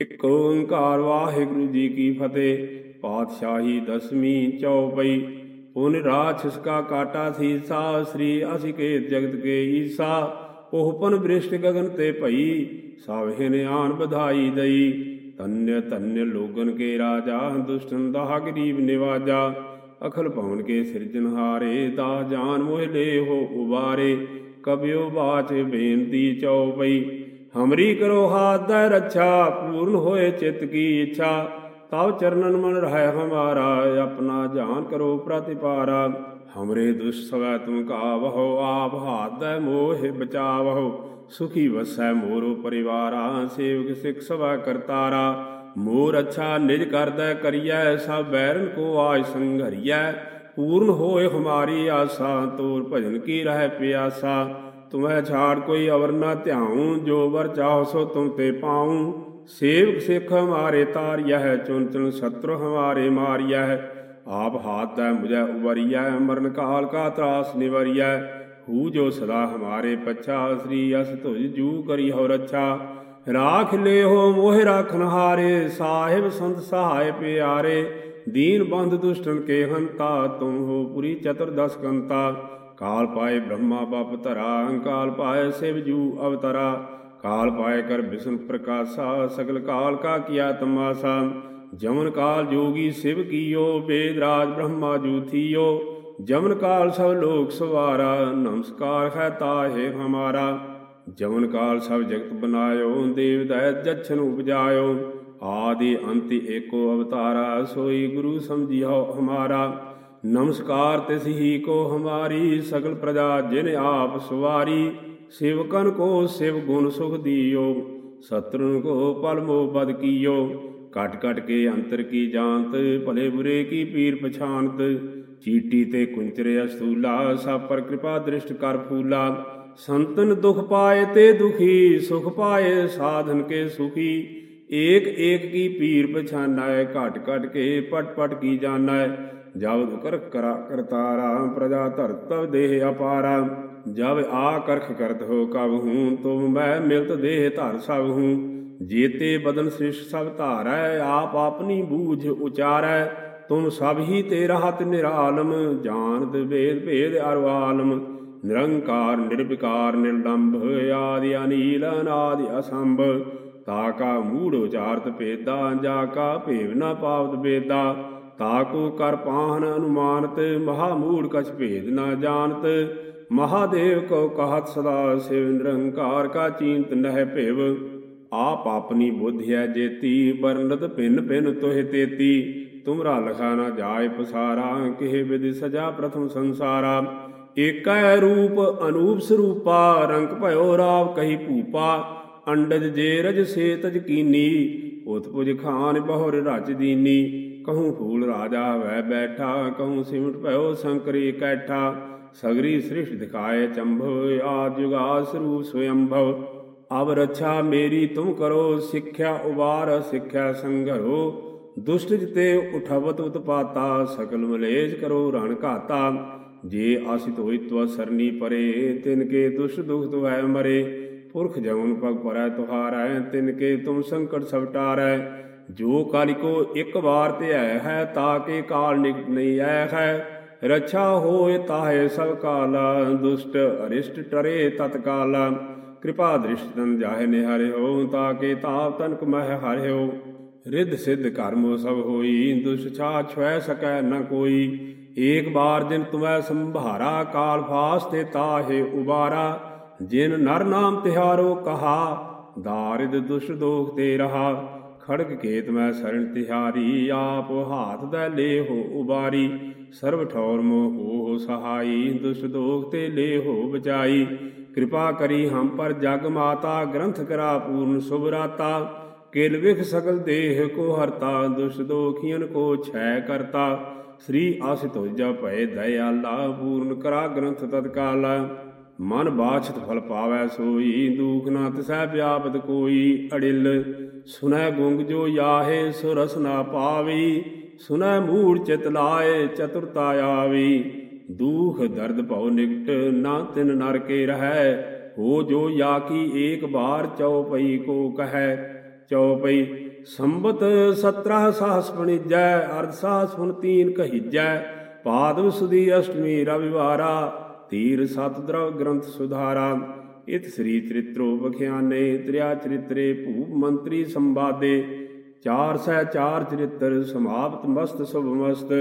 ਇਕ ਓੰਕਾਰ ਵਾਹਿਗੁਰੂ ਜੀ ਕੀ ਫਤਿਹ। ਪਾਤਸ਼ਾਹੀ ਦਸਵੀਂ ਚੌਪਈ। ਪੁਨ ਰਾਛਸ ਕਾ ਕਾਟਾ ਸੀਸਾ, ਸ੍ਰੀ ਅਸਿਕੇਤ ਜਗਤ ਕੇ ਈਸਾ। ਉਹ ਪਨ ਬ੍ਰਿਸ਼ਟ ਗਗਨ ਤੇ ਭਈ, ਸਭ ਹਿਨ ਵਧਾਈ ਦਈ। ਧਨਯ ਧਨਯ ਲੋਗਨ ਕੇ ਰਾਜਾ, ਦੁਸ਼ਟਨ ਦਾ ਗਰੀਬ ਨਿਵਾਜਾ। ਅਖਲ ਭਵਨ ਕੇ ਸਿਰਜਨਹਾਰੇ ਤਾ ਜਾਨ ਮੋਹਿ ਲੇ ਹੋ ਉਬਾਰੇ। ਕਬਿਓ ਬਾਚ ਬੇਨਤੀ ਚਉਪਈ ਹਮਰੀ ਕਰੋ ਹਾਥ ਦਾ ਰੱਛਾ, ਪੂਰਨ ਹੋਏ ਚਿਤ ਕੀ ਇੱਛਾ। ਤਬ ਚਰਨਨ ਮਨ ਰਹਿ ਹਮਾਰਾ, ਆਪਣਾ ਜਾਨ ਕਰੋ ਪ੍ਰਤਿਪਾਰਾ। ਹਮਰੇ ਦੁਸ਼ ਸਵੈ ਤੁਮ ਕਾਵਹੁ, ਆਪ ਹਾਥ ਦਾ ਮੋਹ ਬਚਾਵਹੁ। ਸੁਖੀ ਵਸੈ ਮੋਰੋ ਪਰਿਵਾਰਾ, ਸੇਵਕ ਸਿਖ ਸਵਾ ਕਰਤਾਰਾ। ਮੋਰ ਅੱਛਾ ਨਿਜ ਕਰਦਾ ਕਰੀਐ, ਸਭ ਬੈਰਨ ਕੋ ਆਜ ਸੰਘਰੀਐ। ਪੂਰਨ ਹੋਏ ਹਮਾਰੀ ਆਸਾ, ਤੋਰ ਭਜਨ ਕੀ ਰਹਿ ਪਿਆਸਾ। ਤੁਮੈ ਛਾੜ ਕੋਈ ਅਵਰ ਨਾ ਧਿਆਉ, ਜੋ ਵਰ ਚਾਹੋ ਸੋ ਤੁਮ ਤੇ ਪਾਉ। ਸੇਵਕ ਸਿੱਖ ਹਮਾਰੇ ਤਾਰਿਐ ਚੁਨ ਚੁਨ ਸਤਰ ਹਮਾਰੇ ਮਾਰਿਐ ਆਪ ਹਾਥ ਦਾ ਮੁਝੈ ਉਬਰੀਐ ਮਰਨ ਕਾਲ ਕਾ ਤਰਾਸ ਨਿਵਰੀਐ। ਹੂ ਜੋ ਸਦਾ ਹਮਾਰੇ ਪਛਾ, ਸ੍ਰੀ ਅਸ ਤੁਜ ਜੂ ਕਰੀ ਹੋ ਰੱਛਾ। ਰਾਖ ਲੈ ਹੋ ਮੋਹ ਰਾਖਨ ਹਾਰੇ ਸਾਹਿਬ ਸੰਤ ਸਹਾਇ ਪਿਆਰੇ। ਦੀਨ ਬੰਧ ਦੁਸ਼ਟਨ ਕੇ ਹੰਤਾ ਤੁਮ ਹੋ ਪੁਰੀ ਚਤੁਰਦਸ ਕੰਤਾ। ਕਾਲ ਪਾਏ ਬ੍ਰਹਮਾ ਬਪ ਧਰਾ ਅੰਕਾਲ ਪਾਏ ਸਿਵ ਜੂ ਅਵਤਰਾ। ਕਾਲ ਪਾਏ ਕਰ ਬਿਸ਼ਨ ਪ੍ਰਕਾਸ਼ਾ, ਸਗਲ ਕਾਲ ਕਾ ਕੀਆ ਤਮਾਸਾ। ਜਮਨ ਕਾਲ ਜੋਗੀ ਸਿਵ ਕੀਓ, ਵੇਦ ਰਾਜ ਬ੍ਰਹਮਾ ਜੂ ਥੀਓ। ਜਮਨ ਕਾਲ ਸਭ ਲੋਕ ਸਵਾਰਾ, ਨਮਸਕਾਰ ਹੈ ਤਾਹੇ ਹਮਾਰਾ। ਜਮਨ ਕਾਲ ਸਭ ਜਗਤ ਬਨਾਇਓ, ਦੇਵ ਦਇਤ ਜਛਨ ਉਪਜਾਇਓ। ਆਦਿ ਅੰਤਿ ਏਕੋ ਅਵਤਾਰਾ, ਸੋਈ ਗੁਰੂ ਸਮਝਿਓ ਹਮਾਰਾ। ਨਮਸਕਾਰ ਤਿਸ ਹੀ ਕੋ ਹਮਾਰੀ ਸਗਲ ਪ੍ਰਜਾ ਜਿਨ ਆਪ ਸੁਵਾਰੀ, ਸੇਵਕਨ ਕੋ ਸਿਵ ਗੁਣ ਸੁਖ ਦੀਓ ਸਤਰਨ ਕੋ ਪਲ ਮੋ ਬਦ ਕੀਓ ਕਟ ਕਟ ਕੇ ਅੰਤਰ ਕੀ ਜਾਂਤ ਭਲੇ ਬੁਰੇ ਕੀ ਪੀਰ ਪਛਾਨਤ ਚੀਟੀ ਤੇ ਕੁੰਚਰੇ ਅਸਤੂਲਾ, ਸਭ ਪਰ ਕਿਰਪਾ ਦ੍ਰਿਸ਼ਟ ਕਰ ਫੂਲਾ, ਸੰਤਨ ਦੁਖ ਪਾਏ ਤੇ ਦੁਖੀ, ਸੁਖ ਪਾਏ ਸਾਧਨ ਕੇ ਸੁਖੀ, ਏਕ ਏਕ ਕੀ ਪੀਰ ਪਛਾਨੈ, ਘਟ ਘਟ ਕੇ ਪਟ ਪਟ ਕੀ ਜਾਣੈ ਜਬ ਦੁਕਰ ਕਰਾ ਕਰਤਾਰਾ, ਪ੍ਰਜਾ ਧਰਤ ਦੇਹ ਅਪਾਰਾ। ਜਬ ਆ ਕਰਖ ਕਰਤ ਹੋ ਕਬ ਤੁਮ ਮੈਂ ਮਿਲਤ ਦੇਹ ਧਰ ਸਭ ਹੂੰ। ਜੀਤੇ ਬਦਨ ਸ੍ਰਿਸ਼ ਸਭ ਧਾਰੈ, ਆਪ ਆਪਣੀ ਬੂਝ ਉਚਾਰੈ। ਤੁਮ ਸਭ ਹੀ ਤੇ ਰਹਤ ਨਿਰਾਲਮ ਜਾਣਤ ਵੇਦ ਭੇਦ ਅਰਵਾਲਮ ਨਿਰੰਕਾਰ, ਨਿਰਵਿਕਾਰ, ਨਿਰਲੰਭ, ਆਦਿ ਅਨੀਲ, ਅਨਾਦਿ ਅਸੰਭ। ਤਾ ਕਾ ਮੂੜ ਉਚਾਰਤ ਪੇਦਾ ਜਾ ਕਾ ਭੇਵ ਨਾ ਪਾਵਤ ਬੇਦਾ ਤਾ ਕੋ ਕਰ ਪਾਹਨ ਅਨੁਮਾਨਤ ਮਹਾ ਮੂੜ ਕਛ ਭੇਦ ਨਾ ਜਾਣਤ। ਮਹਾਦੇਵ ਕੋ ਕਹਤ ਸਦਾ ਸਿਵ ਨਿਰੰਕਾਰ ਕਾ ਚੀਨਤ ਨਹਿ ਭੇਵ। ਆਪ ਆਪਣੀ ਬੁੱਧਿਆ ਜੇਤੀ ਬਰਨਤ ਭਿੰਨ ਭਿੰਨ ਤੋਹਿ ਤੇਤੀ। ਤੁਮਰਾ ਲਖਾ ਨਾ ਜਾਏ ਪਸਾਰਾ, ਕਿਹ ਵਿਦਿ ਸਜਾ ਪ੍ਰਥਮ ਸੰਸਾਰਾ। ਏਕੈ ਰੂਪ ਅਨੂਪ ਸਰੂਪਾ, ਰੰਗ ਭਇਓ ਰਾਵ ਕਹੀ ਭੂਪਾ। ਅੰਡਜ ਜੇ ਰਜ ਸੇ ਤਜ ਕੀਨੀ, ਉਤਪੁਜ ਖਾਨ ਬਹੁਰ ਰਚ ਦੀਨੀ। ਕਹੂੰ ਫੂਲ ਰਾਜਾ ਵੈ ਬੈਠਾ ਕਹੂੰ ਸਿਮਟ ਭਇਓ ਸੰਕਰੀ ਕੈਠਾ ਸਗਰੀ ਸ੍ਰਿਸ਼ਟ ਦਿਖਾਏ ਚੰਭਵ ਆਦ ਜੁਗਾ ਸਰੂਪ ਸਵਯੰਭਵ ਅਬ ਰੱਛਾ ਮੇਰੀ ਤੁਮ ਕਰੋ ਸਿੱਖਿਆ ਉਬਾਰ ਸਿੱਖਿਆ ਸੰਗਰੋ ਦੁਸ਼ਟ ਜਿਤੇ ਉਠਵਤ ਉਤਪਾਤਾ ਸਕਲ ਮਲੇਜ ਕਰੋ ਰਣ ਘਾਤਾ ਜੇ ਆਸਿਤ ਹੋਈ ਤਵ ਸਰਨੀ ਪਰੇ ਤਿਨ ਕੇ ਦੁਸ਼ਟ ਦੁਖ ਤੁਵੈ ਮਰੇ ਪੁਰਖ ਜਮਨ ਪਗ ਪਰੈ ਤੁਹਾਰੈ ਤਿਨ ਕੇ ਤੁਮ ਸੰਕਟ ਸਵਟਾਰੈ ਜੋ ਕਾਲਿ ਇੱਕ ਵਾਰ ਤੇ ਹੈ ਤਾ ਕੇ ਕਾਲ ਨਿਕਟ ਨਹੀਂ ਆਇ ਹੈ। ਰੱਛਾ ਹੋਏ ਤਾਹੇ ਸਭ ਕਾਲਾ, ਦੁਸ਼ਟ ਅਰਿਸ਼ਟ ਟਰੇ ਤਤਕਾਲ ਕਿਰਪਾ ਦ੍ਰਿਸ਼ਟਨ ਜਾਹੇ ਨਿਹਾਰਿਓ ਤਾ ਕੇ ਤਾਪ ਤਨਕ ਮਹਿ ਹਰਿਓ ਰਿੱਧ ਸਿੱਧ ਕਰਮੋ ਸਭ ਹੋਈ ਦੁਸ਼ ਛਾ ਛੁਐ ਸਕੈ ਨ ਕੋਈ। ਏਕ ਬਾਰ ਜਿਨ ਤੁਮੈ ਸੰਭਾਰਾ, ਕਾਲ ਫਾਸ ਤੇ ਤਾਹੇ ਉਬਾਰਾ। ਜਿਨ ਨਰ ਨਾਮ ਤਿਹਾਰੋ ਕਹਾ, ਦਾਰਿਦ ਦੁਸ਼ ਦੋਖ ਤੇ ਰਹਾ। ਖੜਗ ਕੇਤ ਮੈਂ ਸਰਣ ਤਿਹਾਰੀ, ਆਪ ਹਾਥ ਦਾ ਲੇ ਹੋ ਉਬਾਰੀ, ਸਰਬ ਠੌਰ ਮੋਹ ਹੋ ਸਹਾਈ ਦੁਸ਼ ਦੋਖ ਤੇ ਲੇ ਹੋ ਬਚਾਈ। ਕਿਰਪਾ ਕਰੀ ਹਮ ਪਰ ਜਗ ਮਾਤਾ, ਗ੍ਰੰਥ ਕਰਾ ਪੂਰਨ ਸੁਭਰਾਤਾ ਕਿਲ ਵਿਖ ਸਗਲ ਦੇਹ ਕੋ ਹਰਤਾ ਦੁਸ਼ ਦੋਖੀਨ ਕੋ ਛੈ ਕਰਤਾ। ਸ੍ਰੀ ਆਸਿਤ ਹੋਜਾ ਭਏ ਦਇਆਲਾ, ਪੂਰਨ ਕਰਾ ਗ੍ਰੰਥ ਤਤਕਾਲ। ਮਨ ਬਾਛਤ ਫਲ ਪਾਵੈ ਸੋਈ, ਦੂਖ ਨਾ ਤਿਸੈ ਵਿਆਪਤ ਕੋਈ। ਅੜਿਲ, ਸੁਨੈ ਗੁੰਗ ਜੋ ਯਾਹੇ ਸੋ ਨਾ ਪਾਵੀ। ਸੁਨੈ ਮੂੜ ਚਿਤ ਲਾਏ, ਚਤੁਰਤਾ ਆਵੀ। ਦੁਖ ਦਰਦ ਭਉ ਨਿਕਟ, ਨਾ ਤਿਨ ਨਰ ਕੇ ਰਹੈ। ਹੋ ਜੋ ਯਾ ਕੀ ਏਕ ਬਾਰ ਚਉਪਈ ਕੋ ਕਹੈ। ਚਉਪਈ, ਸੰਬਤ 17 ਸਾਹਸ ਪਣੀਜੈ, ਅਰਧ ਸਾਹਸ ਹੁਣ ਤੀਨ ਕਹੀਜੈ। ਪਾਦਵ ਸੁਦੀ ਅਸ਼ਟਮੀ ਰਵਿਵਾਰਾ ਤੀਰ ਸਤ ਦਰਵ ਗ੍ਰੰਥ ਸੁਧਾਰਾ, ਇਤ ਸ੍ਰੀ ਚਰਿਤ੍ਰੋ ਬਖਿਆਨੇ ਤ੍ਰਿਆ ਚਰਿਤਰੇ ਭੂਪ ਮੰਤਰੀ ਸੰਵਾਦੇ, ਚਾਰ ਸਹਿ ਚਾਰ ਚਰਿਤ੍ਰ ਸਮਾਪਤ ਮਸਤ ਸੁਭ ਮਸਤ